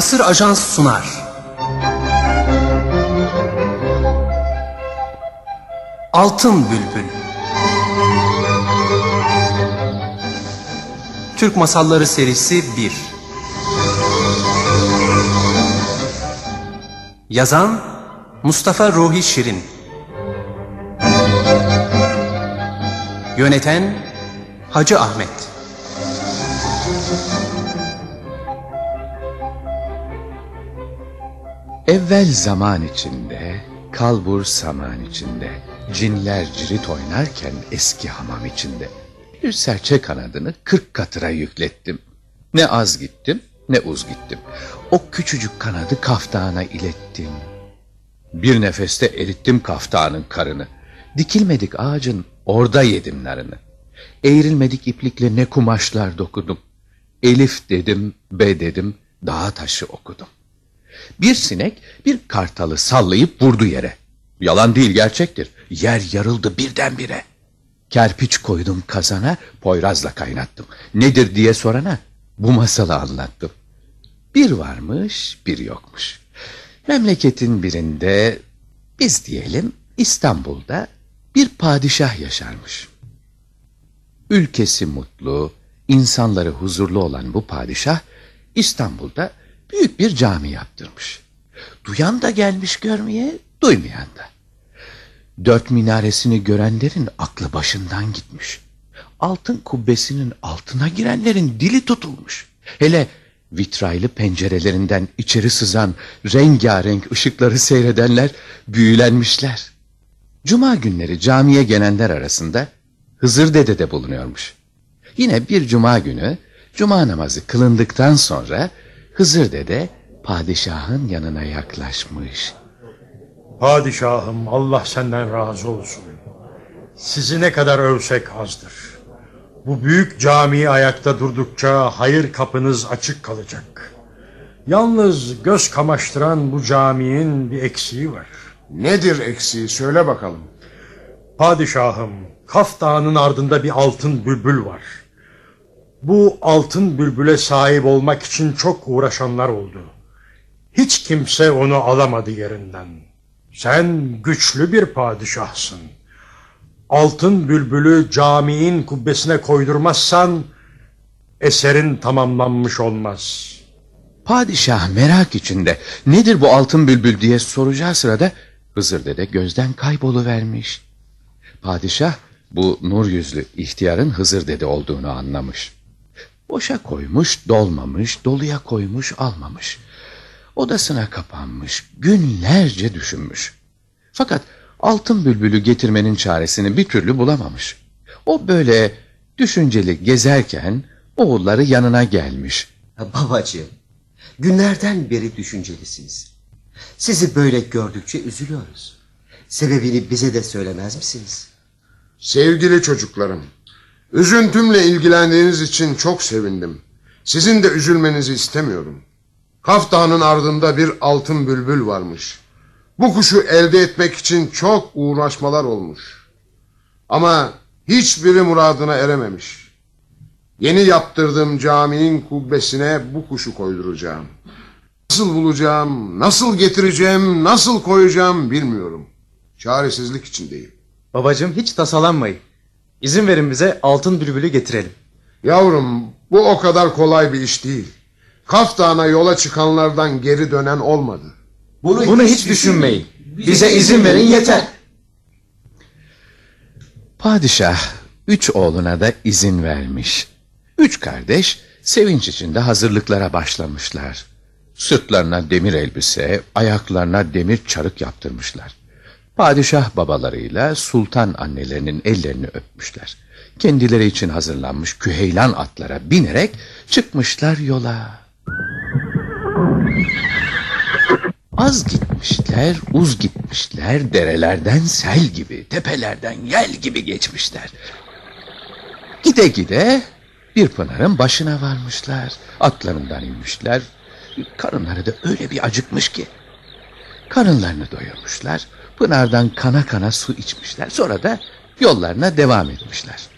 Asır Ajans sunar. Altın Bülbül. Türk Masalları Serisi 1 Yazan Mustafa Ruhi Şirin. Yöneten Hacı Ahmet Evvel zaman içinde, kalbur saman içinde, cinler cirit oynarken eski hamam içinde. Bir serçe kanadını kırk katıra yüklettim. Ne az gittim ne uz gittim. O küçücük kanadı kaftana ilettim. Bir nefeste erittim kaftanın karını. Dikilmedik ağacın orada yedim narını. Eğrilmedik iplikle ne kumaşlar dokudum. Elif dedim, be dedim, dağ taşı okudum. Bir sinek bir kartalı sallayıp vurdu yere. Yalan değil gerçektir. Yer yarıldı birdenbire. Kerpiç koydum kazana, poyrazla kaynattım. Nedir diye sorana bu masalı anlattım. Bir varmış, bir yokmuş. Memleketin birinde, biz diyelim İstanbul'da bir padişah yaşarmış. Ülkesi mutlu, insanları huzurlu olan bu padişah İstanbul'da büyük bir cami yaptırmış. Duyan da gelmiş görmeye, duymayan da. Dört minaresini görenlerin aklı başından gitmiş. Altın kubbesinin altına girenlerin dili tutulmuş. Hele vitraylı pencerelerinden içeri sızan rengarenk ışıkları seyredenler büyülenmişler. Cuma günleri camiye gelenler arasında Hızır Dede de bulunuyormuş. Yine bir cuma günü cuma namazı kılındıktan sonra Hızır Dede padişahın yanına yaklaşmış. Padişahım Allah senden razı olsun. Sizi ne kadar övsek azdır. Bu büyük camiyi ayakta durdukça hayır kapınız açık kalacak. Yalnız göz kamaştıran bu caminin bir eksiği var. Nedir eksiği söyle bakalım. Padişahım, Kaf Dağı'nın ardında bir altın bülbül var. Bu altın bülbüle sahip olmak için çok uğraşanlar oldu. Hiç kimse onu alamadı yerinden. Sen güçlü bir padişahsın. Altın bülbülü caminin kubbesine koydurmazsan eserin tamamlanmış olmaz. Padişah merak içinde nedir bu altın bülbül diye soracağı sırada Hızır Dede gözden kayboluvermiş. Padişah bu nur yüzlü ihtiyarın Hızır Dede olduğunu anlamış. Boşa koymuş, dolmamış, doluya koymuş, almamış. Odasına kapanmış, günlerce düşünmüş. Fakat altın bülbülü getirmenin çaresini bir türlü bulamamış. O böyle düşünceli gezerken oğulları yanına gelmiş. Babacığım, günlerden beri düşüncelisiniz. Sizi böyle gördükçe üzülüyoruz. Sebebini bize de söylemez misiniz? Sevgili çocuklarım, üzüntümle ilgilendiğiniz için çok sevindim. Sizin de üzülmenizi istemiyorum. Kaf Dağı'nın ardında bir altın bülbül varmış. Bu kuşu elde etmek için çok uğraşmalar olmuş. Ama hiçbiri muradına erememiş. Yeni yaptırdığım caminin kubbesine bu kuşu koyduracağım. Nasıl bulacağım, nasıl getireceğim, nasıl koyacağım bilmiyorum. Çaresizlik içindeyim. Babacığım hiç tasalanmayın. İzin verin bize altın bülbülü getirelim. Yavrum bu o kadar kolay bir iş değil. Kaf Dağı'na yola çıkanlardan geri dönen olmadı. Bunu, Bunu hiç, hiç düşünmeyin. Bize izin verin yeter. Padişah üç oğluna da izin vermiş. Üç kardeş sevinç içinde hazırlıklara başlamışlar. Sırtlarına demir elbise, ayaklarına demir çarık yaptırmışlar. Padişah babalarıyla sultan annelerinin ellerini öpmüşler. Kendileri için hazırlanmış küheylan atlara binerek çıkmışlar yola. Az gitmişler, uz gitmişler, derelerden sel gibi, tepelerden yel gibi geçmişler. Gide gide bir pınarın başına varmışlar. Atlarından inmişler. Karınları da öyle bir acıkmış ki. Karınlarını doyurmuşlar. Pınardan kana kana su içmişler. Sonra da yollarına devam etmişler.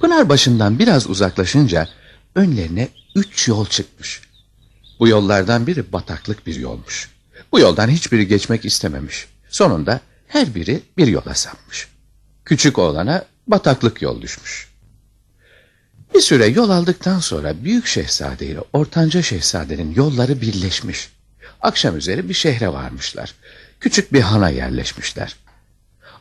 Pınar başından biraz uzaklaşınca önlerine üç yol çıkmış. Bu yollardan biri bataklık bir yolmuş. Bu yoldan hiçbiri geçmek istememiş. Sonunda her biri bir yola sapmış. Küçük oğlana bataklık yol düşmüş. Bir süre yol aldıktan sonra Büyük Şehzade ile Ortanca Şehzade'nin yolları birleşmiş. Akşam üzeri bir şehre varmışlar. Küçük bir hana yerleşmişler.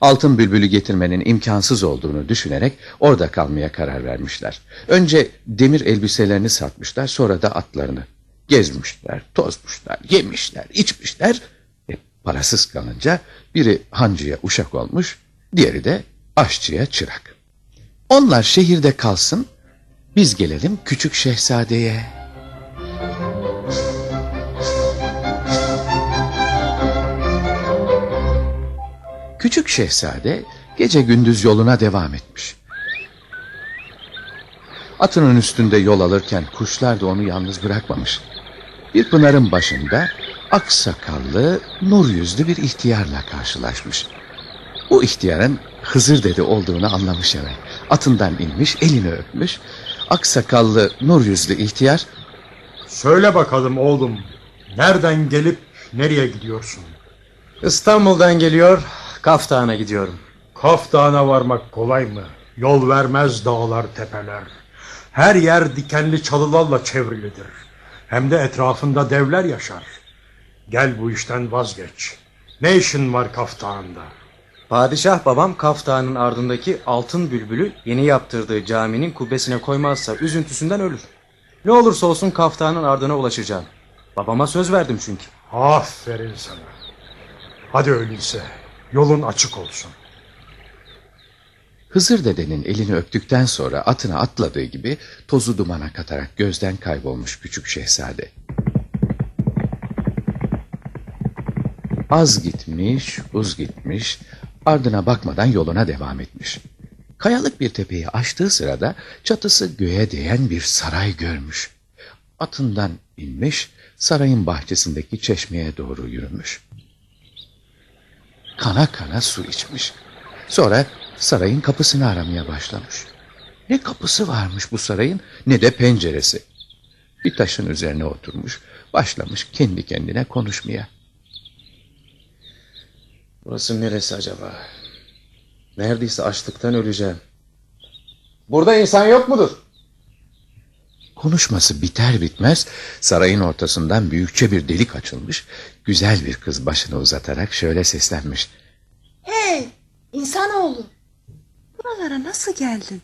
Altın bülbülü getirmenin imkansız olduğunu düşünerek orada kalmaya karar vermişler. Önce demir elbiselerini satmışlar sonra da atlarını. Gezmişler, tozmuşlar, yemişler, içmişler. E, parasız kalınca biri hancıya uşak olmuş, diğeri de aşçıya çırak. Onlar şehirde kalsın, biz gelelim küçük şehzadeye. Küçük şehzade gece gündüz yoluna devam etmiş. Atının üstünde yol alırken kuşlar da onu yalnız bırakmamış. Bir pınarın başında ak sakallı, nur yüzlü bir ihtiyarla karşılaşmış. Bu ihtiyarın Hızır dede olduğunu anlamış hemen. Atından inmiş, elini öpmüş. Ak sakallı, nur yüzlü ihtiyar Söyle bakalım oğlum. Nereden gelip nereye gidiyorsun? İstanbul'dan geliyor, Kaf Dağı'na gidiyorum. Kaf Dağı'na varmak kolay mı? Yol vermez dağlar tepeler. Her yer dikenli çalılarla çevrilidir. Hem de etrafında devler yaşar. Gel bu işten vazgeç. Ne işin var Kaf Dağı'nda? Padişah babam Kaf Dağı'nın ardındaki altın bülbülü yeni yaptırdığı caminin kubbesine koymazsa üzüntüsünden ölür. Ne olursa olsun Kaf Dağı'nın ardına ulaşacağım. Babama söz verdim çünkü. Aferin sana. Hadi öyleyse yolun açık olsun. Hızır dedenin elini öptükten sonra atına atladığı gibi tozu dumana katarak gözden kaybolmuş küçük şehzade. Az gitmiş, uz gitmiş, ardına bakmadan yoluna devam etmiş. Kayalık bir tepeyi aştığı sırada çatısı göğe değen bir saray görmüş. Atından inmiş, sarayın bahçesindeki çeşmeye doğru yürümüş. Kana kana su içmiş. Sonra sarayın kapısını aramaya başlamış. Ne kapısı varmış bu sarayın ne de penceresi. Bir taşın üzerine oturmuş, başlamış kendi kendine konuşmaya. Burası neresi acaba? Neredeyse açlıktan öleceğim. Burada insan yok mudur? Konuşması biter bitmez sarayın ortasından büyükçe bir delik açılmış. Güzel bir kız başını uzatarak şöyle seslenmiş. Hey insanoğlu. Buralara nasıl geldin?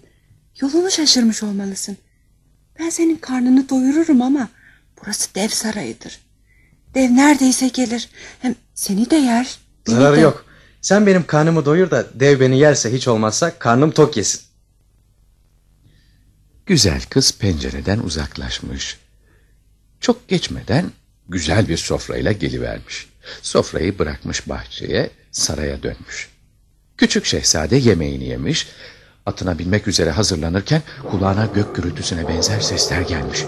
Yolunu şaşırmış olmalısın. Ben senin karnını doyururum ama burası dev sarayıdır. Dev neredeyse gelir. Hem seni de yer. Zararı de. yok. Sen benim karnımı doyur da dev beni yerse hiç olmazsa karnım tok yesin. Güzel kız pencereden uzaklaşmış. Çok geçmeden güzel bir sofrayla gelivermiş. Sofrayı bırakmış bahçeye, saraya dönmüş. Küçük şehzade yemeğini yemiş, atına binmek üzere hazırlanırken kulağına gök gürültüsüne benzer sesler gelmiş.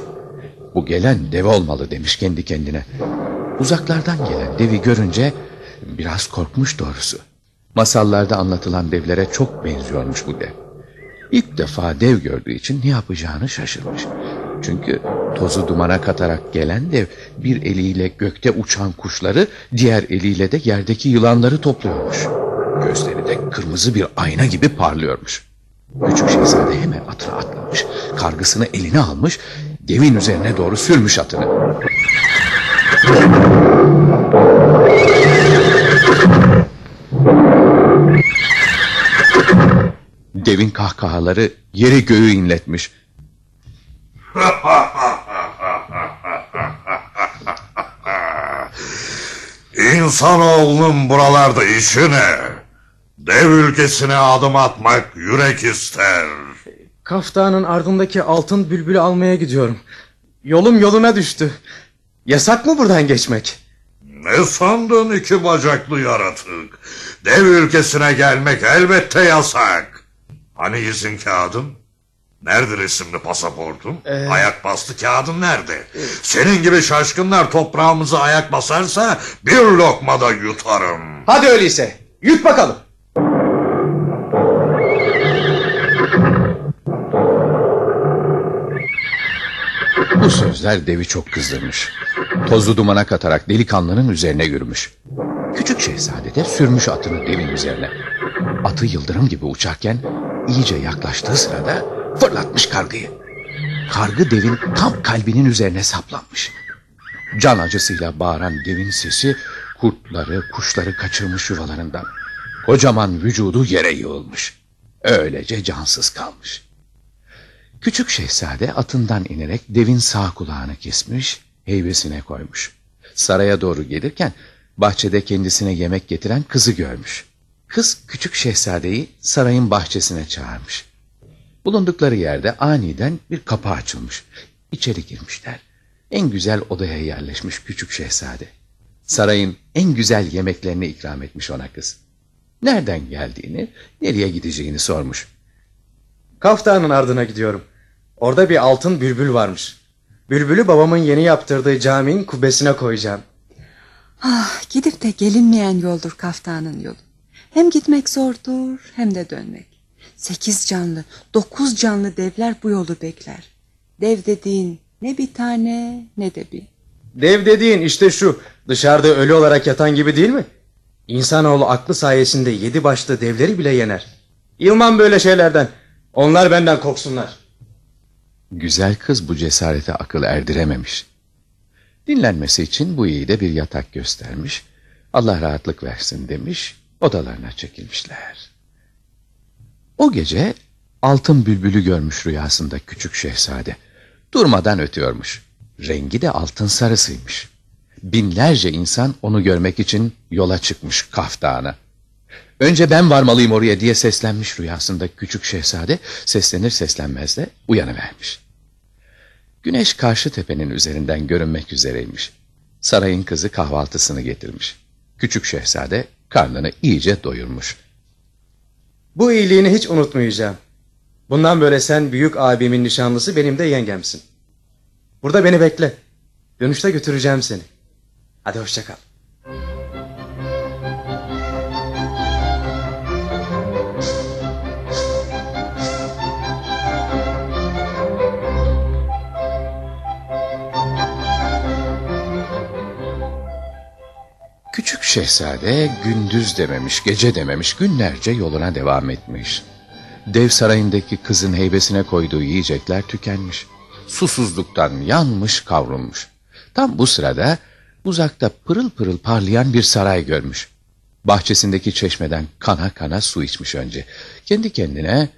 Bu gelen dev olmalı demiş kendi kendine. Uzaklardan gelen devi görünce biraz korkmuş doğrusu. Masallarda anlatılan devlere çok benziyormuş bu dev. İlk defa dev gördüğü için ne yapacağını şaşırmış. Çünkü tozu dumana katarak gelen dev bir eliyle gökte uçan kuşları diğer eliyle de yerdeki yılanları topluyormuş. Gözleri de kırmızı bir ayna gibi parlıyormuş. Küçük şehzade hemen atına atlamış, kargısını eline almış, devin üzerine doğru sürmüş atını. Devin kahkahaları yeri göğü inletmiş. İnsanoğlunun buralarda işi ne? Dev ülkesine adım atmak yürek ister. Kaf Dağı'nın ardındaki altın bülbülü almaya gidiyorum. Yolum yoluna düştü. Yasak mı buradan geçmek? Ne sandın iki bacaklı yaratık? Dev ülkesine gelmek elbette yasak. Hani izin kağıdın? Nerede resimli pasaportun? Ayak bastı kağıdın nerede? Senin gibi şaşkınlar toprağımıza ayak basarsa bir lokmada yutarım. Hadi öyleyse. Yut bakalım. Bu sözler devi çok kızdırmış. Tozlu dumana katarak delikanlının üzerine yürümüş. Küçük şehzade de sürmüş atını devin üzerine. Atı yıldırım gibi uçarken iyice yaklaştığı sırada fırlatmış kargıyı. Kargı devin tam kalbinin üzerine saplanmış. Can acısıyla bağıran devin sesi kurtları, kuşları kaçırmış yuvalarından. Kocaman vücudu yere yığılmış. Öylece cansız kalmış. Küçük şehzade atından inerek devin sağ kulağını kesmiş, heybesine koymuş. Saraya doğru gelirken bahçede kendisine yemek getiren kızı görmüş. Kız küçük şehzadeyi sarayın bahçesine çağırmış. Bulundukları yerde aniden bir kapı açılmış. İçeri girmişler. En güzel odaya yerleşmiş küçük şehzade. Sarayın en güzel yemeklerini ikram etmiş ona kız. Nereden geldiğini, nereye gideceğini sormuş. Kaftanın ardına gidiyorum. Orada bir altın bülbül varmış. Bülbülü babamın yeni yaptırdığı caminin kubbesine koyacağım. Ah gidip de gelinmeyen yoldur kaftanın yolu. Hem gitmek zordur hem de dönmek. Sekiz canlı, dokuz canlı devler bu yolu bekler. Dev dediğin ne bir tane ne de bir. Dev dediğin işte şu. Dışarıda ölü olarak yatan gibi değil mi? İnsanoğlu aklı sayesinde yedi başlı devleri bile yener. Yılmam böyle şeylerden. Onlar benden korksunlar. Güzel kız bu cesarete akıl erdirememiş. Dinlenmesi için bu iyi de bir yatak göstermiş. Allah rahatlık versin demiş. Odalarına çekilmişler. O gece altın bülbülü görmüş rüyasında küçük şehzade. Durmadan ötüyormuş. Rengi de altın sarısıymış. Binlerce insan onu görmek için yola çıkmış Kaf Dağı'na. Önce ben varmalıyım oraya diye seslenmiş rüyasında küçük şehzade seslenir seslenmez de uyanıvermiş. Güneş karşı tepenin üzerinden görünmek üzereymiş. Sarayın kızı kahvaltısını getirmiş. Küçük şehzade karnını iyice doyurmuş. Bu iyiliğini hiç unutmayacağım. Bundan böyle sen büyük abimin nişanlısı benim de yengemsin. Burada beni bekle. Dönüşte götüreceğim seni. Hadi hoşça kal. Küçük şehzade gündüz dememiş, gece dememiş, günlerce yoluna devam etmiş. Dev sarayındaki kızın heybesine koyduğu yiyecekler tükenmiş. Susuzluktan yanmış, kavrulmuş. Tam bu sırada uzakta pırıl pırıl parlayan bir saray görmüş. Bahçesindeki çeşmeden kana kana su içmiş önce. Kendi kendine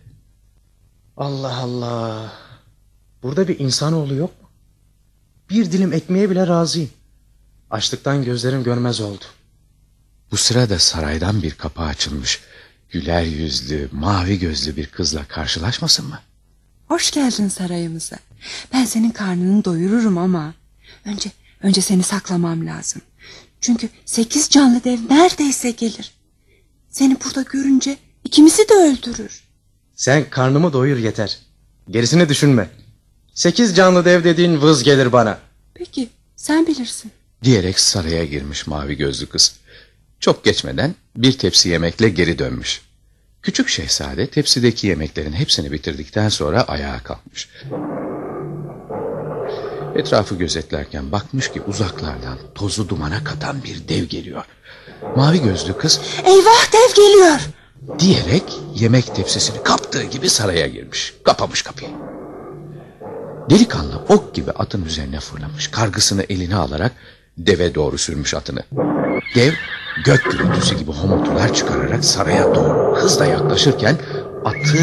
Allah Allah. Burada bir insanoğlu yok mu? Bir dilim ekmeğe bile razıyım. Açlıktan gözlerim görmez oldu. Bu sırada saraydan bir kapı açılmış. Güler yüzlü, mavi gözlü bir kızla karşılaşmasın mı? Hoş geldin sarayımıza. Ben senin karnını doyururum ama önce önce seni saklamam lazım. Çünkü sekiz canlı dev neredeyse gelir. Seni burada görünce ikimizi de öldürür. Sen karnımı doyur yeter. Gerisini düşünme. Sekiz canlı dev dediğin vız gelir bana. Peki sen bilirsin. Diyerek saraya girmiş mavi gözlü kız. Çok geçmeden bir tepsi yemekle geri dönmüş. Küçük şehzade tepsideki yemeklerin hepsini bitirdikten sonra ayağa kalkmış. Etrafı gözetlerken bakmış ki uzaklardan tozu dumana katan bir dev geliyor. Mavi gözlü kız Eyvah dev geliyor. diyerek yemek tepsisini kaptığı gibi saraya girmiş. Kapamış kapıyı. Delikanlı ok gibi atın üzerine fırlamış. Kargısını eline alarak deve doğru sürmüş atını. Dev gök gürültüsü gibi homurtular çıkararak saraya doğru hızla yaklaşırken atı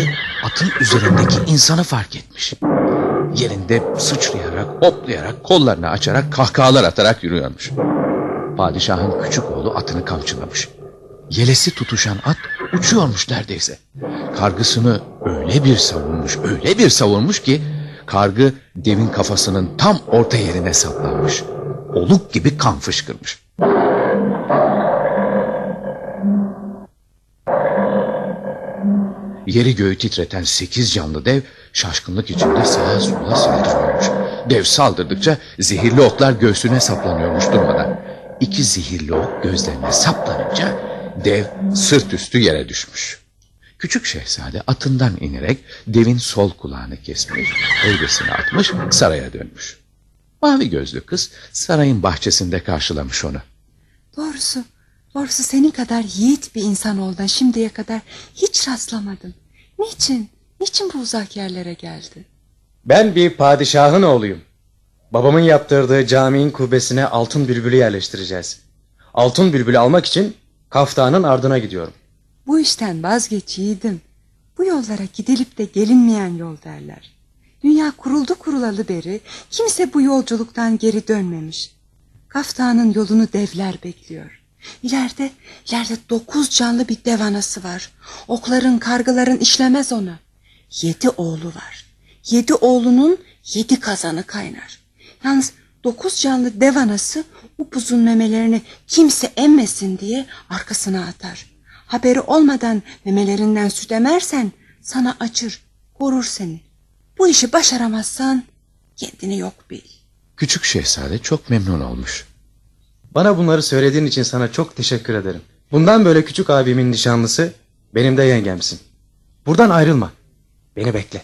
atın üzerindeki insanı fark etmiş. Yerinde sıçrayarak, hoplayarak, kollarını açarak, kahkahalar atarak yürüyormuş. Padişahın küçük oğlu atını kamçılamış. Yelesi tutuşan at uçuyormuş neredeyse. Kargısını öyle bir savurmuş, öyle bir savurmuş ki kargı devin kafasının tam orta yerine saplanmış. Oluk gibi kan fışkırmış. Yeri göğü titreten sekiz canlı dev şaşkınlık içinde sağa sola saldırıyormuş. Dev saldırdıkça zehirli oklar göğsüne saplanıyormuş durmadan. İki zehirli ok gözlerine saplanınca dev sırt üstü yere düşmüş. Küçük şehzade atından inerek devin sol kulağını kesmiş, heybesini atmış, saraya dönmüş. Mavi gözlü kız sarayın bahçesinde karşılamış onu. Doğrusu, doğrusu senin kadar yiğit bir insan olduğuna şimdiye kadar hiç rastlamadım. Niçin, niçin bu uzak yerlere geldi? Ben bir padişahın oğluyum. Babamın yaptırdığı caminin kubbesine altın bülbülü yerleştireceğiz. Altın bülbülü almak için kaftanın ardına gidiyorum. Bu işten vazgeç yiğidim. Bu yollara gidilip de gelinmeyen yol derler. Dünya kuruldu kurulalı beri kimse bu yolculuktan geri dönmemiş. Kaftanın yolunu devler bekliyor. İleride, ileride dokuz canlı bir dev anası var. Okların, kargıların işlemez ona. Yedi oğlu var. Yedi oğlunun yedi kazanı kaynar. Yalnız dokuz canlı dev anası upuzun memelerini kimse emmesin diye arkasına atar. Haberi olmadan memelerinden süt emersen sana acır, korur seni. Bu işi başaramazsan kendini yok bil. Küçük şehzade çok memnun olmuş. Bana bunları söylediğin için sana çok teşekkür ederim. Bundan böyle küçük abimin nişanlısı benim de yengemsin. Buradan ayrılma. Beni bekle.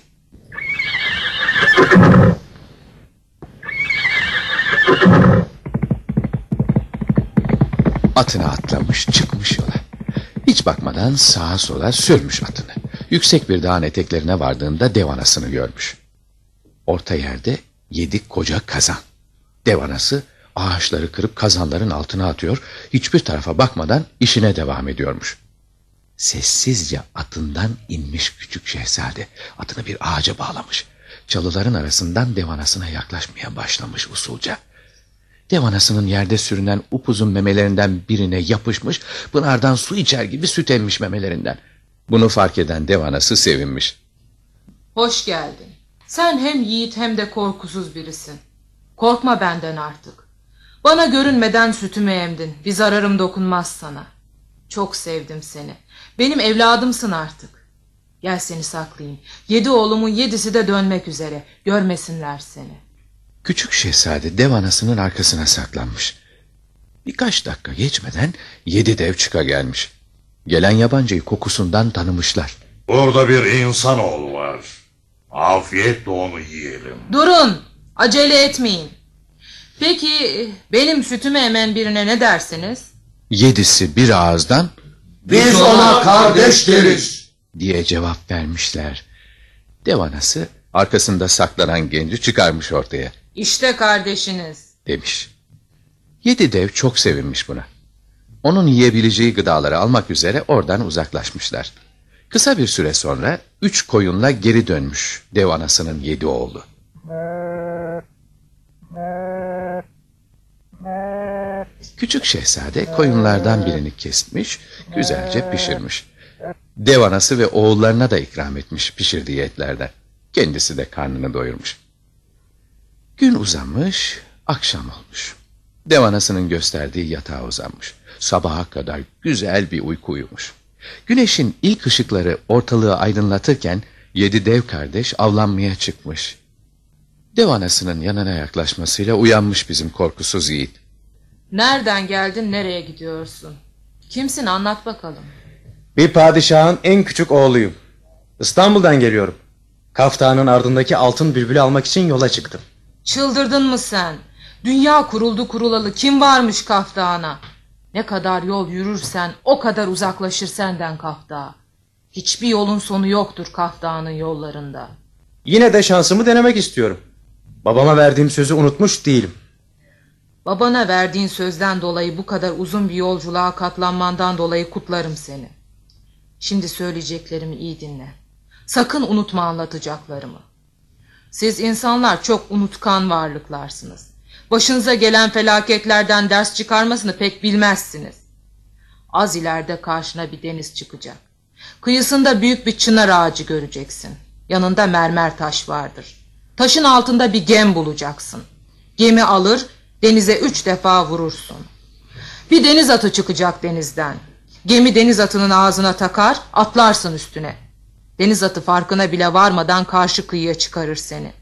Atına atlamış çıkmış yola. Hiç bakmadan sağa sola sürmüş atını. Yüksek bir dağın eteklerine vardığında dev anasını görmüş. Orta yerde yedi koca kazan. Dev anası ağaçları kırıp kazanların altına atıyor, hiçbir tarafa bakmadan işine devam ediyormuş. Sessizce atından inmiş küçük şehzade. Atını bir ağaca bağlamış. Çalıların arasından dev anasına yaklaşmaya başlamış usulca. Dev anasının yerde sürünen upuzun memelerinden birine yapışmış, pınardan su içer gibi süt emmiş memelerinden. Bunu fark eden dev anası sevinmiş. Hoş geldin. Sen hem yiğit hem de korkusuz birisin. Korkma benden artık. Bana görünmeden sütümü emdin. Bir zararım dokunmaz sana. Çok sevdim seni. Benim evladımsın artık. Gel seni saklayayım. Yedi oğlumun yedisi de dönmek üzere. Görmesinler seni. Küçük şehzade dev anasının arkasına saklanmış. Birkaç dakika geçmeden yedi dev çıka gelmiş. Gelen yabancıyı kokusundan tanımışlar. Burada bir insanoğlu var. Afiyetle onu yiyelim. Durun. Acele etmeyin. Peki benim sütümü emen birine ne dersiniz? Yedisi bir ağızdan Biz ona kardeş deriz. diye cevap vermişler. Dev anası arkasında saklanan genci çıkarmış ortaya İşte kardeşiniz. demiş. Yedi dev çok sevinmiş buna. Onun yiyebileceği gıdaları almak üzere oradan uzaklaşmışlar. Kısa bir süre sonra üç koyunla geri dönmüş dev anasının yedi oğlu. Küçük şehzade koyunlardan birini kesmiş, güzelce pişirmiş. Dev anası ve oğullarına da ikram etmiş pişirdiği etlerden. Kendisi de karnını doyurmuş. Gün uzamış, akşam olmuş. Dev anasının gösterdiği yatağa uzanmış. Sabaha kadar güzel bir uyku uyumuş. Güneşin ilk ışıkları ortalığı aydınlatırken yedi dev kardeş avlanmaya çıkmış. Dev anasının yanına yaklaşmasıyla uyanmış bizim korkusuz yiğit. Nereden geldin nereye gidiyorsun? Kimsin anlat bakalım. Bir padişahın en küçük oğluyum. İstanbul'dan geliyorum. Kaftanın ardındaki altın bülbülü almak için yola çıktım. Çıldırdın mı sen? Dünya kuruldu kurulalı kim varmış kaftağına? Ne kadar yol yürürsen o kadar uzaklaşır senden kaftağı. Hiçbir yolun sonu yoktur kaftağının yollarında. Yine de şansımı denemek istiyorum. Babama verdiğim sözü unutmuş değilim. Babana verdiğin sözden dolayı bu kadar uzun bir yolculuğa katlanmandan dolayı kutlarım seni. Şimdi söyleyeceklerimi iyi dinle. Sakın unutma anlatacaklarımı. Siz insanlar çok unutkan varlıklarsınız. Başınıza gelen felaketlerden ders çıkarmasını pek bilmezsiniz. Az ileride karşına bir deniz çıkacak. Kıyısında büyük bir çınar ağacı göreceksin. Yanında mermer taş vardır. Taşın altında bir gem bulacaksın. Gemi alır, denize üç defa vurursun. Bir deniz atı çıkacak denizden. Gemi deniz atının ağzına takar, atlarsın üstüne. Deniz atı farkına bile varmadan karşı kıyıya çıkarır seni.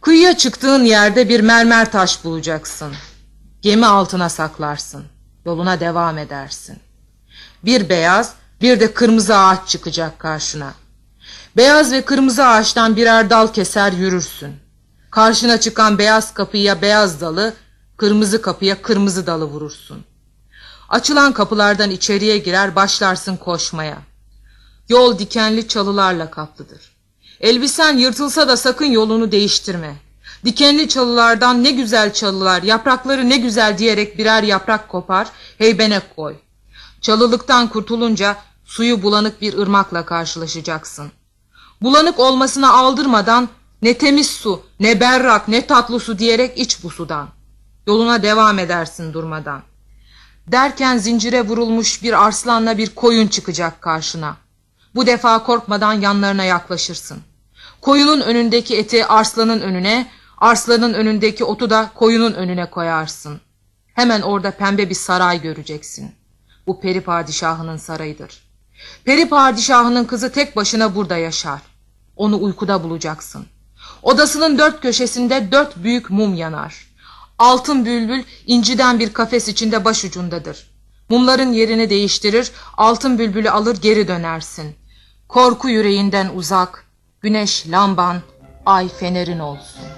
Kıyıya çıktığın yerde bir mermer taş bulacaksın. Gemi altına saklarsın. Yoluna devam edersin. Bir beyaz, bir de kırmızı ağaç çıkacak karşına. Beyaz ve kırmızı ağaçtan birer dal keser yürürsün. Karşına çıkan beyaz kapıya beyaz dalı, kırmızı kapıya kırmızı dalı vurursun. Açılan kapılardan içeriye girer başlarsın koşmaya. Yol dikenli çalılarla kaplıdır. Elbisen yırtılsa da sakın yolunu değiştirme. Dikenli çalılardan ne güzel çalılar, yaprakları ne güzel diyerek birer yaprak kopar, heybene koy. Çalılıktan kurtulunca suyu bulanık bir ırmakla karşılaşacaksın. Bulanık olmasına aldırmadan ne temiz su, ne berrak, ne tatlı su diyerek iç bu sudan. Yoluna devam edersin durmadan. Derken zincire vurulmuş bir arslanla bir koyun çıkacak karşına. Bu defa korkmadan yanlarına yaklaşırsın. Koyunun önündeki eti arslanın önüne, arslanın önündeki otu da koyunun önüne koyarsın. Hemen orada pembe bir saray göreceksin. Bu peri padişahının sarayıdır. Peri padişahının kızı tek başına burada yaşar. Onu uykuda bulacaksın. Odasının dört köşesinde dört büyük mum yanar. Altın bülbül inciden bir kafes içinde başucundadır. Mumların yerini değiştirir, altın bülbülü alır geri dönersin. Korku yüreğinden uzak, güneş lamban, ay fenerin olsun.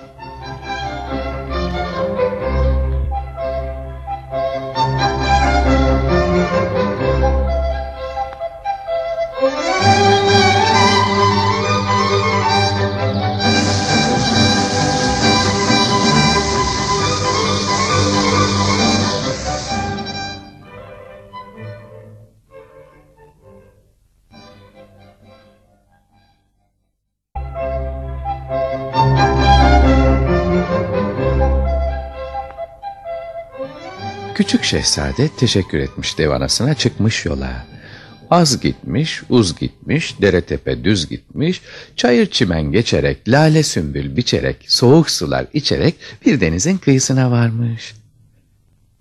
Küçük şehzade teşekkür etmiş dev anasına çıkmış yola. Az gitmiş, uz gitmiş, dere tepe düz gitmiş, çayır çimen geçerek, lale sümbül biçerek, soğuk sular içerek bir denizin kıyısına varmış.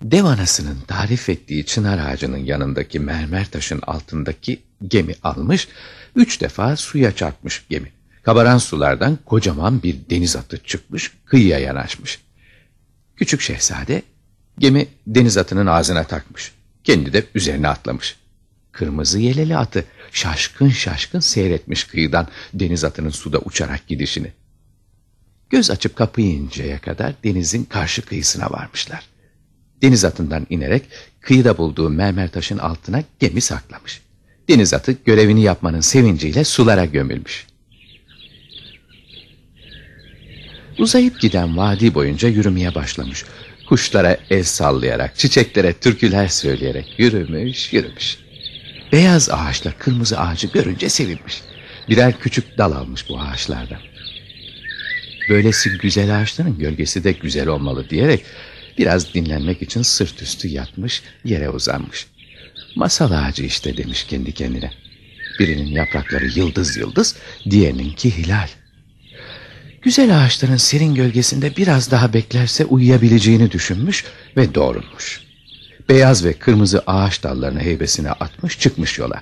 Dev anasının tarif ettiği çınar ağacının yanındaki mermer taşın altındaki gemi almış, üç defa suya çarpmış gemi. Kabaran sulardan kocaman bir deniz atı çıkmış, kıyıya yanaşmış. Küçük şehzade Gemi deniz atının ağzına takmış. Kendi de üzerine atlamış. Kırmızı yeleli atı şaşkın şaşkın seyretmiş kıyıdan deniz atının suda uçarak gidişini. Göz açıp kapayıncaya kadar denizin karşı kıyısına varmışlar. Deniz atından inerek kıyıda bulduğu mermer taşın altına gemi saklamış. Deniz atı görevini yapmanın sevinciyle sulara gömülmüş. Uzayıp giden vadi boyunca yürümeye başlamış. Kuşlara el sallayarak, çiçeklere türküler söyleyerek yürümüş, yürümüş. Beyaz ağaçla kırmızı ağacı görünce sevinmiş. Birer küçük dal almış bu ağaçlardan. Böylesi güzel ağaçların gölgesi de güzel olmalı diyerek biraz dinlenmek için sırt üstü yatmış, yere uzanmış. Masal ağacı işte demiş kendi kendine. Birinin yaprakları yıldız yıldız, diğerininki hilal. Güzel ağaçların serin gölgesinde biraz daha beklerse uyuyabileceğini düşünmüş ve doğrulmuş. Beyaz ve kırmızı ağaç dallarını heybesine atmış çıkmış yola.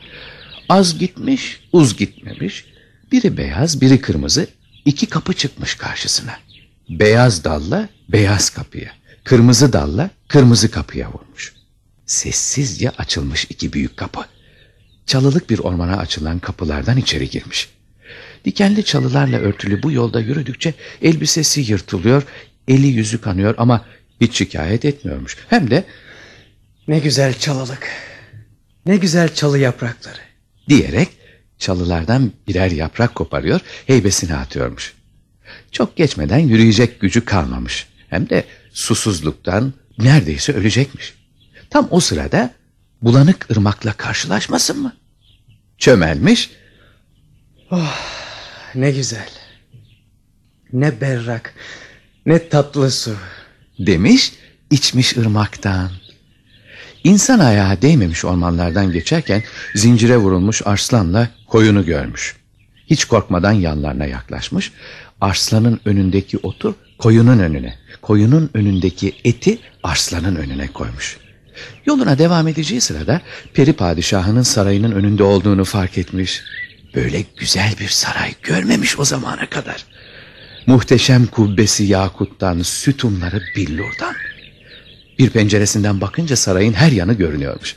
Az gitmiş, uz gitmemiş. Biri beyaz, biri kırmızı. iki kapı çıkmış karşısına. Beyaz dalla beyaz kapıya, kırmızı dalla kırmızı kapıya vurmuş. Sessizce açılmış iki büyük kapı. Çalılık bir ormana açılan kapılardan içeri girmiş. Dikenli çalılarla örtülü bu yolda yürüdükçe elbisesi yırtılıyor, eli yüzü kanıyor ama hiç şikayet etmiyormuş. Hem de Ne güzel çalılık. Ne güzel çalı yaprakları. diyerek çalılardan birer yaprak koparıyor, heybesine atıyormuş. Çok geçmeden yürüyecek gücü kalmamış. Hem de susuzluktan neredeyse ölecekmiş. Tam o sırada bulanık ırmakla karşılaşmasın mı? Çömelmiş, Ne güzel. Ne berrak. Ne tatlı su. demiş, içmiş ırmaktan. İnsan ayağı değmemiş ormanlardan geçerken zincire vurulmuş arslanla koyunu görmüş. Hiç korkmadan yanlarına yaklaşmış, arslanın önündeki otu koyunun önüne, koyunun önündeki eti arslanın önüne koymuş. Yoluna devam edeceği sırada peri padişahının sarayının önünde olduğunu fark etmiş. Böyle güzel bir saray görmemiş o zamana kadar. Muhteşem kubbesi yakuttan, sütunları billurdan. Bir penceresinden bakınca sarayın her yanı görünüyormuş.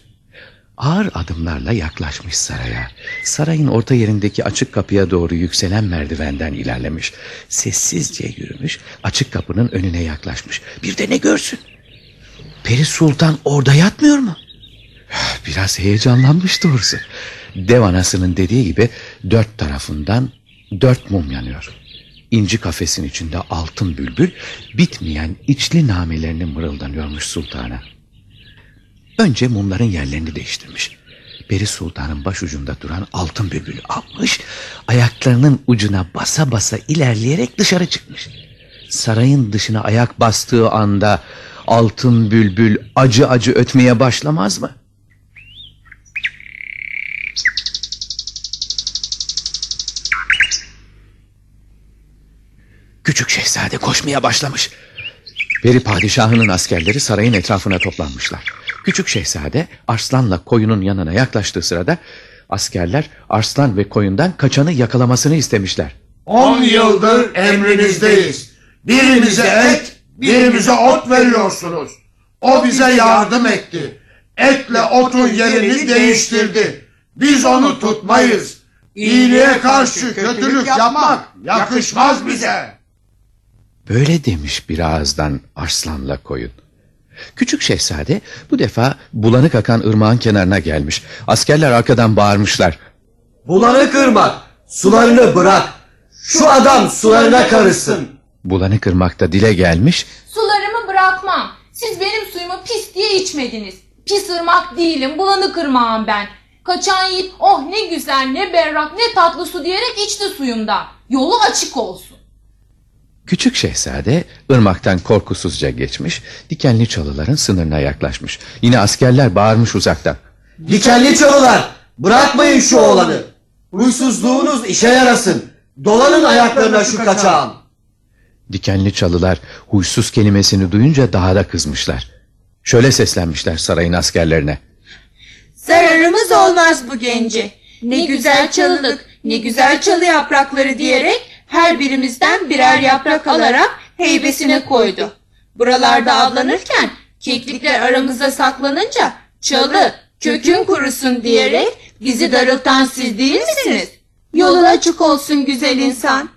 Ağır adımlarla yaklaşmış saraya. Sarayın orta yerindeki açık kapıya doğru yükselen merdivenden ilerlemiş. Sessizce yürümüş, açık kapının önüne yaklaşmış. Bir de ne görsün? Peri Sultan orada yatmıyor mu? Biraz heyecanlanmış doğrusu. Dev anasının dediği gibi dört tarafından dört mum yanıyor. İnci kafesin içinde altın bülbül bitmeyen içli namelerini mırıldanıyormuş sultana. Önce mumların yerlerini değiştirmiş. Peri Sultan'ın başucunda duran altın bülbülü almış, ayaklarının ucuna basa basa ilerleyerek dışarı çıkmış. Sarayın dışına ayak bastığı anda altın bülbül acı acı ötmeye başlamaz mı? Küçük şehzade koşmaya başlamış. Peri padişahının askerleri sarayın etrafına toplanmışlar. Küçük şehzade arslanla koyunun yanına yaklaştığı sırada askerler arslan ve koyundan kaçanı yakalamasını istemişler. On yıldır emrinizdeyiz. Birimize et, birimize ot veriyorsunuz. O bize yardım etti. Etle otun yerini değiştirdi. Biz onu tutmayız. İyiliğe karşı kötülük yapmak yakışmaz bize. Böyle demiş bir ağızdan arslanla koyun. Küçük şehzade bu defa bulanık akan ırmağın kenarına gelmiş. Askerler arkadan bağırmışlar. Bulanık ırmak sularını bırak. Şu adam sularına karışsın. Bulanık ırmakta dile gelmiş. Sularımı bırakmam. Siz benim suyumu pis diye içmediniz. Pis ırmak değilim, bulanık ırmağım ben. Kaçan yiğit oh ne güzel, ne berrak, ne tatlı su diyerek içti suyumda. Yolu açık olsun. Küçük şehzade ırmaktan korkusuzca geçmiş, dikenli çalıların sınırına yaklaşmış. Yine askerler bağırmış uzaktan. Dikenli çalılar bırakmayın şu oğlanı. Huysuzluğunuz işe yarasın. Dolanın ayaklarına şu kaçağın. Dikenli çalılar huysuz kelimesini duyunca daha da kızmışlar. Şöyle seslenmişler sarayın askerlerine. Zararımız olmaz bu gence. Ne güzel çalılık, ne güzel çalı yaprakları diyerek her birimizden birer yaprak alarak heybesine koydu. Buralarda avlanırken keklikler aramızda saklanınca çalı kökün kurusun diyerek bizi darıltan siz değil misiniz? Yolun açık olsun güzel insan.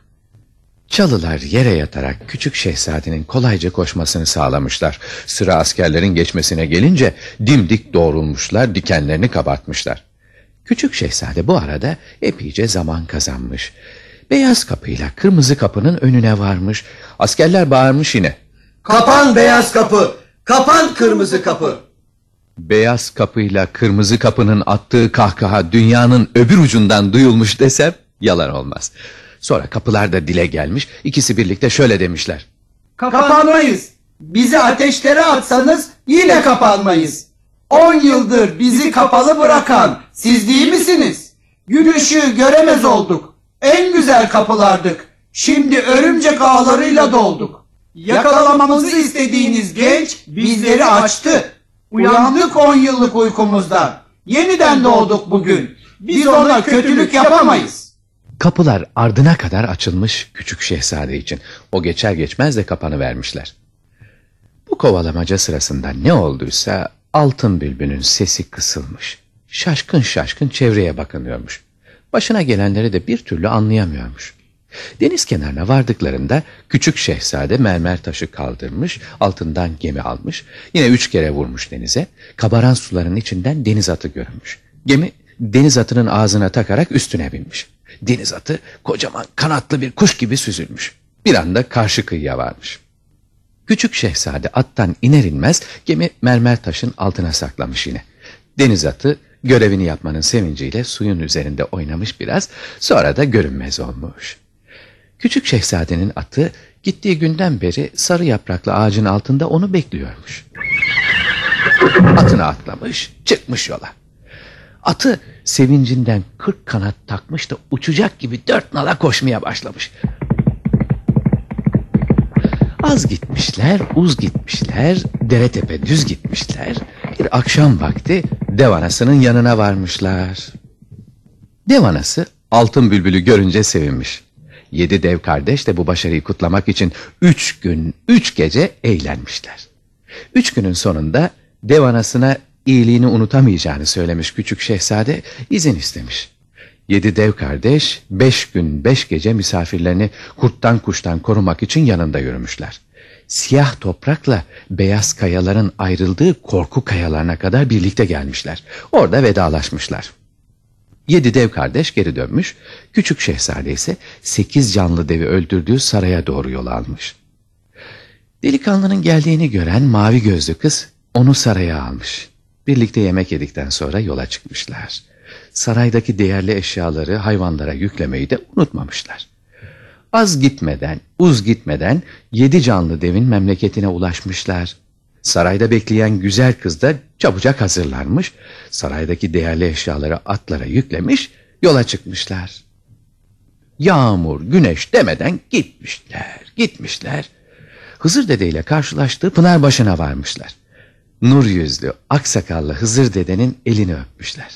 Çalılar yere yatarak küçük şehzadenin kolayca koşmasını sağlamışlar. Sıra askerlerin geçmesine gelince dimdik doğrulmuşlar, dikenlerini kabartmışlar. Küçük şehzade bu arada epeyce zaman kazanmış. Beyaz kapıyla kırmızı kapının önüne varmış. Askerler bağırmış yine. Kapan beyaz kapı. Kapan kırmızı kapı. Beyaz kapıyla kırmızı kapının attığı kahkaha dünyanın öbür ucundan duyulmuş desem yalan olmaz. Sonra kapılar da dile gelmiş. İkisi birlikte şöyle demişler. Kapanmayız. Bizi ateşlere atsanız yine kapanmayız. On yıldır bizi kapalı bırakan siz değil misiniz? Işığı göremez olduk. En güzel kapılardık. Şimdi örümcek ağlarıyla dolduk. Yakalamamızı istediğiniz genç bizleri açtı. Uyandık on yıllık uykumuzdan. Yeniden doğduk bugün. Biz ona kötülük yapamayız. Kapılar ardına kadar açılmış küçük şehzade için. O geçer geçmez de kapanı vermişler. Bu kovalamaca sırasında ne olduysa altın bülbülün sesi kısılmış. Şaşkın şaşkın çevreye bakınıyormuş. Başına gelenleri de bir türlü anlayamıyormuş. Deniz kenarına vardıklarında küçük şehzade mermer taşı kaldırmış, altından gemi almış. Yine üç kere vurmuş denize. Kabaran suların içinden deniz atı görünmüş. Gemi deniz atının ağzına takarak üstüne binmiş. Deniz atı kocaman kanatlı bir kuş gibi süzülmüş. Bir anda karşı kıyıya varmış. Küçük şehzade attan iner inmez gemi mermer taşın altına saklamış yine. Deniz atı görevini yapmanın sevinciyle suyun üzerinde oynamış biraz sonra da görünmez olmuş. Küçük şehzadenin atı gittiği günden beri sarı yapraklı ağacın altında onu bekliyormuş. Atına atlamış çıkmış yola. Atı sevincinden kırk kanat takmış da uçacak gibi dört nala koşmaya başlamış. Az gitmişler, uz gitmişler, dere tepe düz gitmişler. Bir akşam vakti dev anasının yanına varmışlar. Dev anası altın bülbülü görünce sevinmiş. Yedi dev kardeş de bu başarıyı kutlamak için üç gün, üç gece eğlenmişler. Üç günün sonunda dev anasına iyiliğini unutamayacağını söylemiş küçük şehzade izin istemiş. Yedi dev kardeş beş gün beş gece misafirlerini kurttan kuştan korumak için yanında yürümüşler. Siyah toprakla beyaz kayaların ayrıldığı korku kayalarına kadar birlikte gelmişler. Orada vedalaşmışlar. Yedi dev kardeş geri dönmüş, küçük şehzade ise sekiz canlı devi öldürdüğü saraya doğru yol almış. Delikanlının geldiğini gören mavi gözlü kız onu saraya almış. Birlikte yemek yedikten sonra yola çıkmışlar. Saraydaki değerli eşyaları hayvanlara yüklemeyi de unutmamışlar. Az gitmeden, uz gitmeden yedi canlı devin memleketine ulaşmışlar. Sarayda bekleyen güzel kız da çabucak hazırlanmış, saraydaki değerli eşyaları atlara yüklemiş, yola çıkmışlar. Yağmur, güneş demeden gitmişler, gitmişler. Hızır Dede ile karşılaştığı pınar başına varmışlar. Nur yüzlü, aksakallı Hızır Dede'nin elini öpmüşler.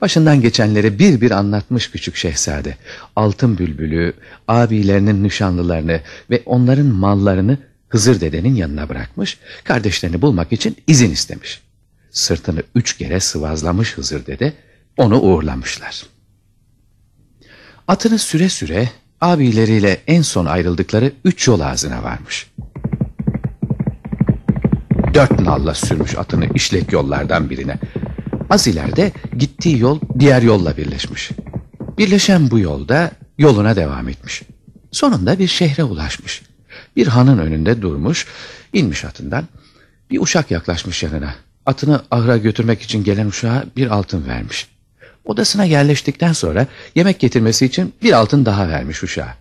Başından geçenleri bir bir anlatmış küçük şehzade. Altın bülbülü, abilerinin nişanlılarını ve onların mallarını Hızır dedenin yanına bırakmış, kardeşlerini bulmak için izin istemiş. Sırtını üç kere sıvazlamış Hızır dede, onu uğurlamışlar. Atını süre süre abileriyle en son ayrıldıkları üç yol ağzına varmış. Dört nalla sürmüş atını işlek yollardan birine. Az ileride gittiği yol diğer yolla birleşmiş. Birleşen bu yolda yoluna devam etmiş. Sonunda bir şehre ulaşmış. Bir hanın önünde durmuş, inmiş atından. Bir uşak yaklaşmış yanına. Atını ahıra götürmek için gelen uşağa bir altın vermiş. Odasına yerleştikten sonra yemek getirmesi için bir altın daha vermiş uşağa.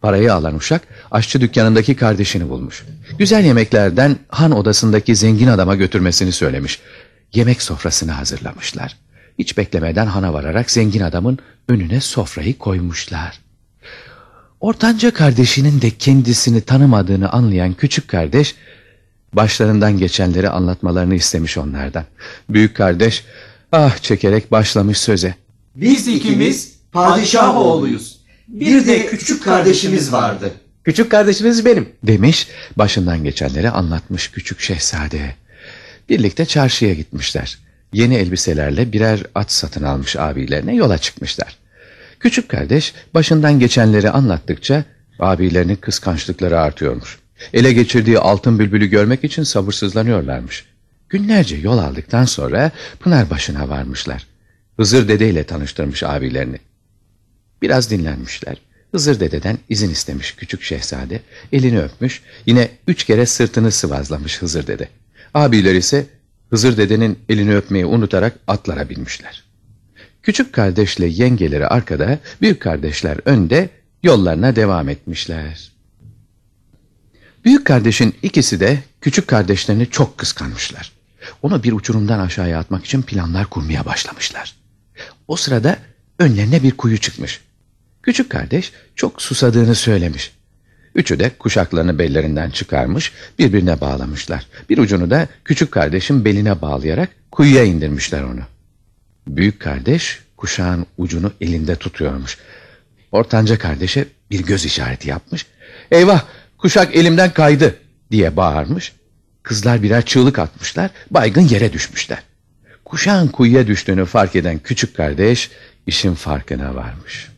Parayı alan uşak aşçı dükkanındaki kardeşini bulmuş. Güzel yemeklerden han odasındaki zengin adama götürmesini söylemiş. Yemek sofrasını hazırlamışlar. Hiç beklemeden hana vararak zengin adamın önüne sofrayı koymuşlar. Ortanca kardeşinin de kendisini tanımadığını anlayan küçük kardeş başlarından geçenleri anlatmalarını istemiş onlardan. Büyük kardeş ah çekerek başlamış söze. Biz ikimiz padişah oğluyuz. Bir de küçük kardeşimiz vardı. Küçük kardeşiniz benim. Demiş başından geçenleri anlatmış küçük şehzade. Birlikte çarşıya gitmişler. Yeni elbiselerle birer at satın almış abilerine yola çıkmışlar. Küçük kardeş başından geçenleri anlattıkça abilerinin kıskançlıkları artıyormuş. Ele geçirdiği altın bülbülü görmek için sabırsızlanıyorlarmış. Günlerce yol aldıktan sonra Pınar başına varmışlar. Hızır Dede ile tanıştırmış abilerini. Biraz dinlenmişler. Hızır Dede'den izin istemiş küçük şehzade. Elini öpmüş. Yine üç kere sırtını sıvazlamış Hızır Dede. Abiler ise Hızır Dede'nin elini öpmeyi unutarak atlara binmişler. Küçük kardeşle yengeleri arkada, büyük kardeşler önde yollarına devam etmişler. Büyük kardeşin ikisi de küçük kardeşlerini çok kıskanmışlar. Onu bir uçurumdan aşağıya atmak için planlar kurmaya başlamışlar. O sırada önlerine bir kuyu çıkmış. Küçük kardeş çok susadığını söylemiş. Üçü de kuşaklarını bellerinden çıkarmış, birbirine bağlamışlar. Bir ucunu da küçük kardeşin beline bağlayarak kuyuya indirmişler onu. Büyük kardeş kuşağın ucunu elinde tutuyormuş. Ortanca kardeşe bir göz işareti yapmış. Eyvah kuşak elimden kaydı diye bağırmış. Kızlar birer çığlık atmışlar, baygın yere düşmüşler. Kuşağın kuyuya düştüğünü fark eden küçük kardeş işin farkına varmış.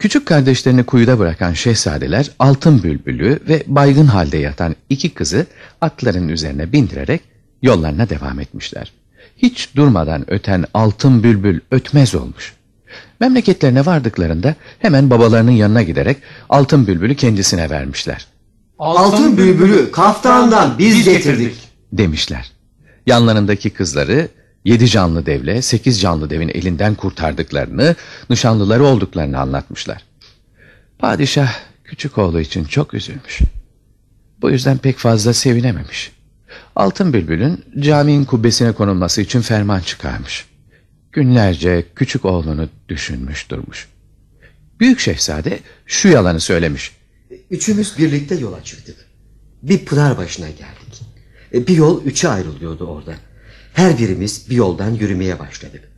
Küçük kardeşlerini kuyuda bırakan şehzadeler altın bülbülü ve baygın halde yatan iki kızı atların üzerine bindirerek yollarına devam etmişler. Hiç durmadan öten altın bülbül ötmez olmuş. Memleketlerine vardıklarında hemen babalarının yanına giderek altın bülbülü kendisine vermişler. Altın bülbülü kaftandan biz getirdik. Demişler. Yanlarındaki kızları yedi canlı devle sekiz canlı devin elinden kurtardıklarını, nişanlıları olduklarını anlatmışlar. Padişah küçük oğlu için çok üzülmüş. Bu yüzden pek fazla sevinememiş. Altın Bülbül'ün caminin kubbesine konulması için ferman çıkarmış. Günlerce küçük oğlunu düşünmüş durmuş. Büyük şehzade şu yalanı söylemiş. Üçümüz birlikte yola çıktık. Bir pınar başına geldik. E, Bir yol üçe ayrılıyordu orada. Her birimiz bir yoldan yürümeye başladık.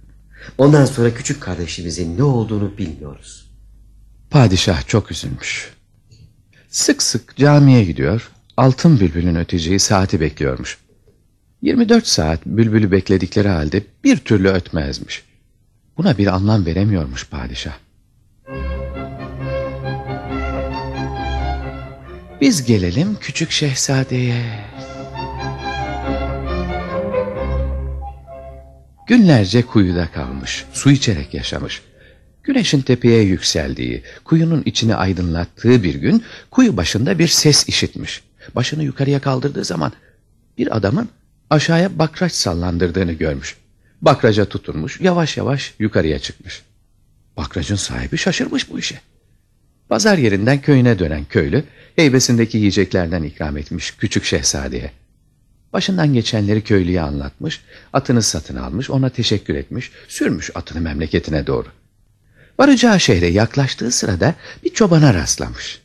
Ondan sonra küçük kardeşimizin ne olduğunu bilmiyoruz. Padişah çok üzülmüş. Sık sık camiye gidiyor, altın bülbülün öteceği saati bekliyormuş. 24 saat bülbülü bekledikleri halde bir türlü ötmezmiş. Buna bir anlam veremiyormuş padişah. Biz gelelim küçük şehzadeye. Günlerce kuyuda kalmış, su içerek yaşamış. Güneşin tepeye yükseldiği, kuyunun içini aydınlattığı bir gün kuyu başında bir ses işitmiş. Başını yukarıya kaldırdığı zaman bir adamın aşağıya bakraç sallandırdığını görmüş. Bakraca tutunmuş, yavaş yavaş yukarıya çıkmış. Bakracın sahibi şaşırmış bu işe. Pazar yerinden köyüne dönen köylü, heybesindeki yiyeceklerden ikram etmiş küçük şehzadeye. Başından geçenleri köylüye anlatmış, atını satın almış, ona teşekkür etmiş, sürmüş atını memleketine doğru. Varacağı şehre yaklaştığı sırada bir çobana rastlamış.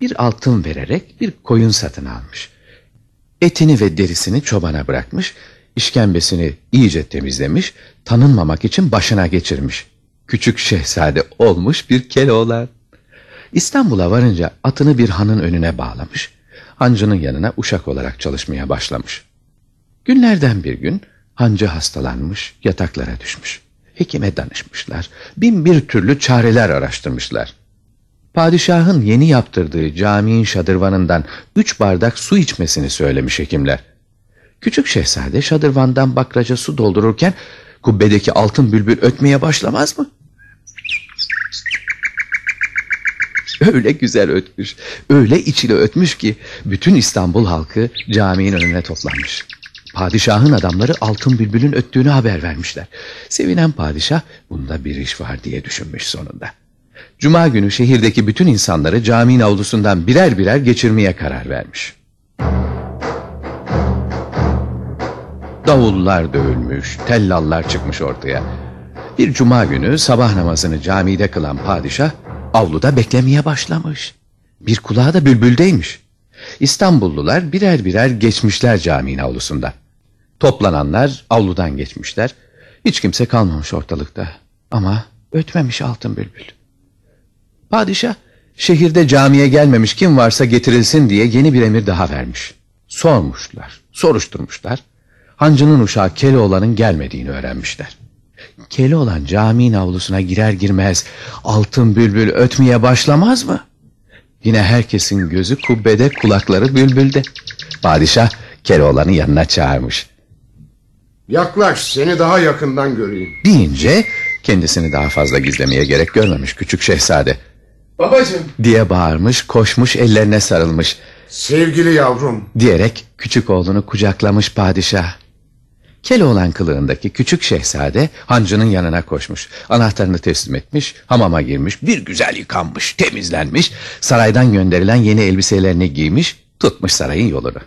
Bir altın vererek bir koyun satın almış. Etini ve derisini çobana bırakmış, işkembesini iyice temizlemiş, tanınmamak için başına geçirmiş. Küçük şehzade olmuş bir Keloğlan. İstanbul'a varınca atını bir hanın önüne bağlamış, hancının yanına uşak olarak çalışmaya başlamış. Günlerden bir gün hancı hastalanmış, yataklara düşmüş. Hekime danışmışlar, bin bir türlü çareler araştırmışlar. Padişahın yeni yaptırdığı caminin şadırvanından üç bardak su içmesini söylemiş hekimler. Küçük şehzade şadırvandan bakraca su doldururken kubbedeki altın bülbül ötmeye başlamaz mı? Öyle güzel ötmüş, öyle içine ötmüş ki bütün İstanbul halkı caminin önüne toplanmış. Padişahın adamları altın bülbülün öttüğünü haber vermişler. Sevinen padişah bunda bir iş var diye düşünmüş sonunda. Cuma günü şehirdeki bütün insanları caminin avlusundan birer birer geçirmeye karar vermiş. Davullar dövülmüş, tellallar çıkmış ortaya. Bir cuma günü sabah namazını camide kılan padişah avluda beklemeye başlamış. Bir kulağı da bülbüldeymiş. İstanbullular birer birer geçmişler caminin avlusundan. Toplananlar avludan geçmişler. Hiç kimse kalmamış ortalıkta. Ama ötmemiş altın bülbül. Padişah şehirde camiye gelmemiş kim varsa getirilsin diye yeni bir emir daha vermiş. Sormuşlar, soruşturmuşlar. Hancının uşağı Keloğlan'ın gelmediğini öğrenmişler. Keloğlan caminin avlusuna girer girmez altın bülbül ötmeye başlamaz mı? Yine herkesin gözü kubbede kulakları bülbülde. Padişah Keloğlan'ı yanına çağırmış. Yaklaş seni daha yakından göreyim. Deyince kendisini daha fazla gizlemeye gerek görmemiş küçük şehzade. Babacığım. Diye bağırmış koşmuş ellerine sarılmış. Sevgili yavrum. Diyerek küçük oğlunu kucaklamış padişah. Keloğlan kılığındaki küçük şehzade hancının yanına koşmuş. Anahtarını teslim etmiş, hamama girmiş, bir güzel yıkanmış, temizlenmiş, saraydan gönderilen yeni elbiselerini giymiş, tutmuş sarayın yolunu.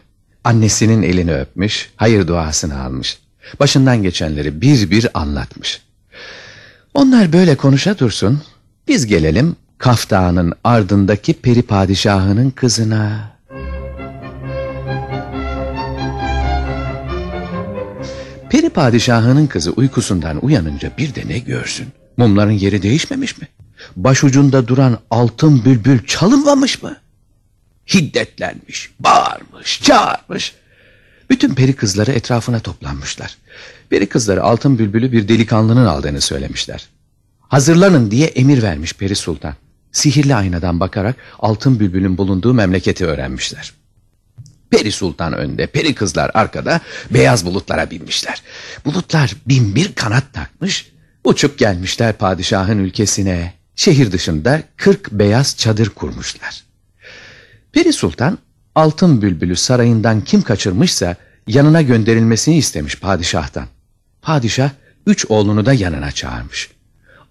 Annesinin elini öpmüş, hayır duasını almış. Başından geçenleri bir bir anlatmış. Onlar böyle konuşa dursun, biz gelelim Kaf ardındaki peri padişahının kızına. Padişahının kızı uykusundan uyanınca bir de ne görsün? Mumların yeri değişmemiş mi? Başucunda duran altın bülbül çalınmamış mı? Hiddetlenmiş, bağırmış, çağırmış. Bütün peri kızları etrafına toplanmışlar. Peri kızları altın bülbülü bir delikanlının aldığını söylemişler. Hazırlanın diye emir vermiş peri sultan. Sihirli aynadan bakarak altın bülbülün bulunduğu memleketi öğrenmişler. Peri sultan önde, peri kızlar arkada beyaz bulutlara binmişler. Bulutlar bin bir kanat takmış, uçup gelmişler padişahın ülkesine. Şehir dışında kırk beyaz çadır kurmuşlar. Peri sultan altın bülbülü sarayından kim kaçırmışsa yanına gönderilmesini istemiş padişahtan. Padişah üç oğlunu da yanına çağırmış.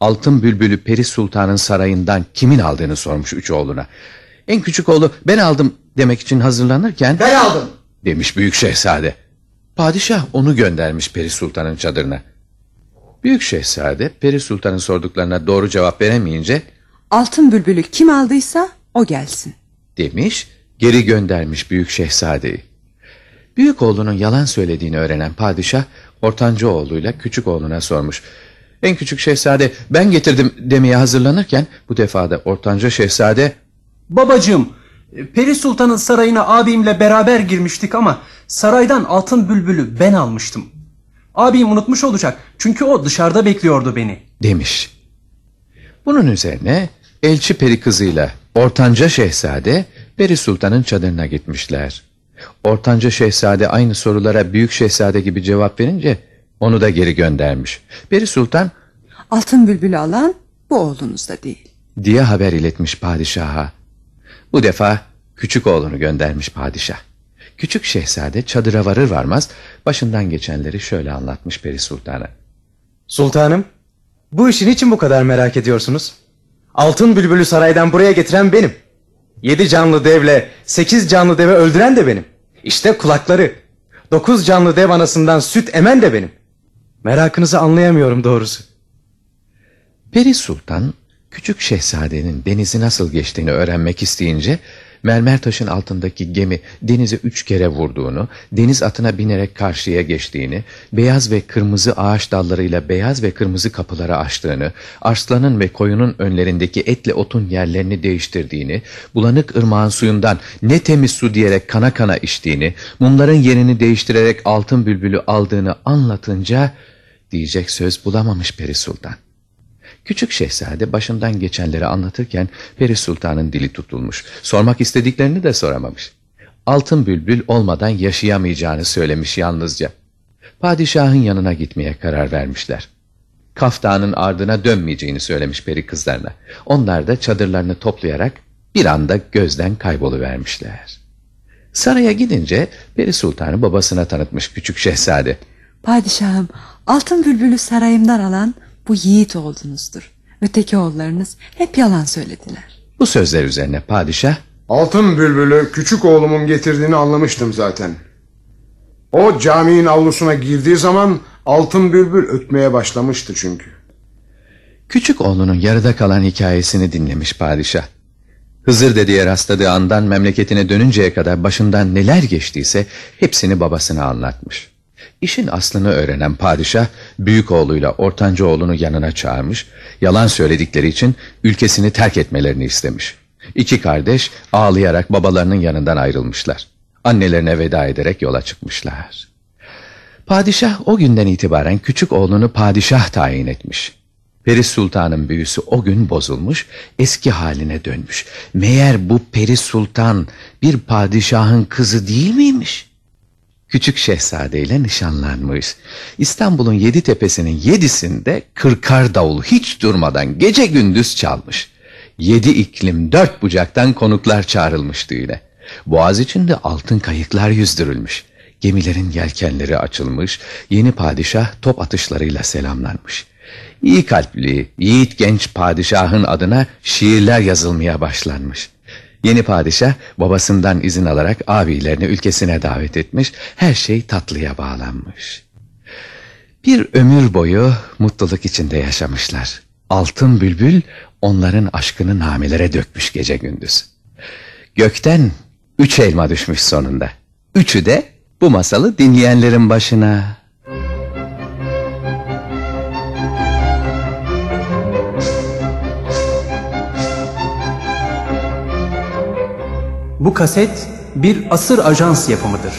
Altın bülbülü Peri Sultan'ın sarayından kimin aldığını sormuş üç oğluna. En küçük oğlu ben aldım demek için hazırlanırken... Ben aldım. Demiş büyük şehzade. Padişah onu göndermiş Peri Sultan'ın çadırına. Büyük şehzade Peri Sultan'ın sorduklarına doğru cevap veremeyince... Altın bülbülü kim aldıysa o gelsin. Demiş geri göndermiş büyük şehzadeyi. Büyük oğlunun yalan söylediğini öğrenen padişah ortanca oğluyla küçük oğluna sormuş. En küçük şehzade ben getirdim demeye hazırlanırken bu defada ortanca şehzade Babacığım Peri Sultan'ın sarayına abimle beraber girmiştik ama saraydan altın bülbülü ben almıştım. Abim unutmuş olacak çünkü o dışarıda bekliyordu beni. demiş. Bunun üzerine elçi peri kızıyla ortanca şehzade Peri Sultan'ın çadırına gitmişler. Ortanca şehzade aynı sorulara büyük şehzade gibi cevap verince onu da geri göndermiş. Peri Sultan Altın bülbülü alan bu oğlunuz da değil. diye haber iletmiş padişaha. Bu defa küçük oğlunu göndermiş padişah. Küçük şehzade çadıra varır varmaz başından geçenleri şöyle anlatmış Peri Sultan'a. Sultanım, bu işi niçin bu kadar merak ediyorsunuz? Altın bülbülü saraydan buraya getiren benim. Yedi canlı devle sekiz canlı deve öldüren de benim. İşte kulakları. Dokuz canlı dev anasından süt emen de benim. Merakınızı anlayamıyorum doğrusu. Peri Sultan küçük şehzadenin denizi nasıl geçtiğini öğrenmek isteyince mermer taşın altındaki gemi denize üç kere vurduğunu, deniz atına binerek karşıya geçtiğini, beyaz ve kırmızı ağaç dallarıyla beyaz ve kırmızı kapıları açtığını, arslanın ve koyunun önlerindeki etle otun yerlerini değiştirdiğini, bulanık ırmağın suyundan ne temiz su diyerek kana kana içtiğini, mumların yerini değiştirerek altın bülbülü aldığını anlatınca diyecek söz bulamamış Peri Sultan. Küçük şehzade başından geçenleri anlatırken Peri Sultan'ın dili tutulmuş. Sormak istediklerini de soramamış. Altın bülbül olmadan yaşayamayacağını söylemiş yalnızca. Padişahın yanına gitmeye karar vermişler. Kaftanın ardına dönmeyeceğini söylemiş peri kızlarına. Onlar da çadırlarını toplayarak bir anda gözden kayboluvermişler. Saraya gidince Peri Sultan'ı babasına tanıtmış küçük şehzade. Padişahım altın bülbülü sarayımdan alan bu yiğit oğlunuzdur. Öteki oğullarınız hep yalan söylediler. Bu sözler üzerine padişah Altın bülbülü küçük oğlumun getirdiğini anlamıştım zaten. O caminin avlusuna girdiği zaman altın bülbül ötmeye başlamıştı çünkü. Küçük oğlunun yarıda kalan hikayesini dinlemiş padişah. Hızır dediğe rastladığı andan memleketine dönünceye kadar başından neler geçtiyse hepsini babasına anlatmış. İşin aslını öğrenen padişah büyük oğluyla ortanca oğlunu yanına çağırmış, yalan söyledikleri için ülkesini terk etmelerini istemiş. İki kardeş ağlayarak babalarının yanından ayrılmışlar. Annelerine veda ederek yola çıkmışlar. Padişah o günden itibaren küçük oğlunu padişah tayin etmiş. Peri Sultan'ın büyüsü o gün bozulmuş, eski haline dönmüş. Meğer bu Peri Sultan bir padişahın kızı değil miymiş? Küçük şehzadeyle nişanlanmış. İstanbul'un yedi tepesinin yedisinde kırkar davul hiç durmadan gece gündüz çalmış. Yedi iklim dört bucaktan konuklar çağrılmış düğüne. Boğaz içinde altın kayıklar yüzdürülmüş. Gemilerin yelkenleri açılmış, yeni padişah top atışlarıyla selamlanmış. İyi kalpli, yiğit genç padişahın adına şiirler yazılmaya başlanmış. Yeni padişah babasından izin alarak abilerini ülkesine davet etmiş, her şey tatlıya bağlanmış. Bir ömür boyu mutluluk içinde yaşamışlar. Altın bülbül onların aşkını namelere dökmüş gece gündüz. Gökten üç elma düşmüş sonunda. Üçü de bu masalı dinleyenlerin başına. Bu kaset bir asır ajans yapımıdır.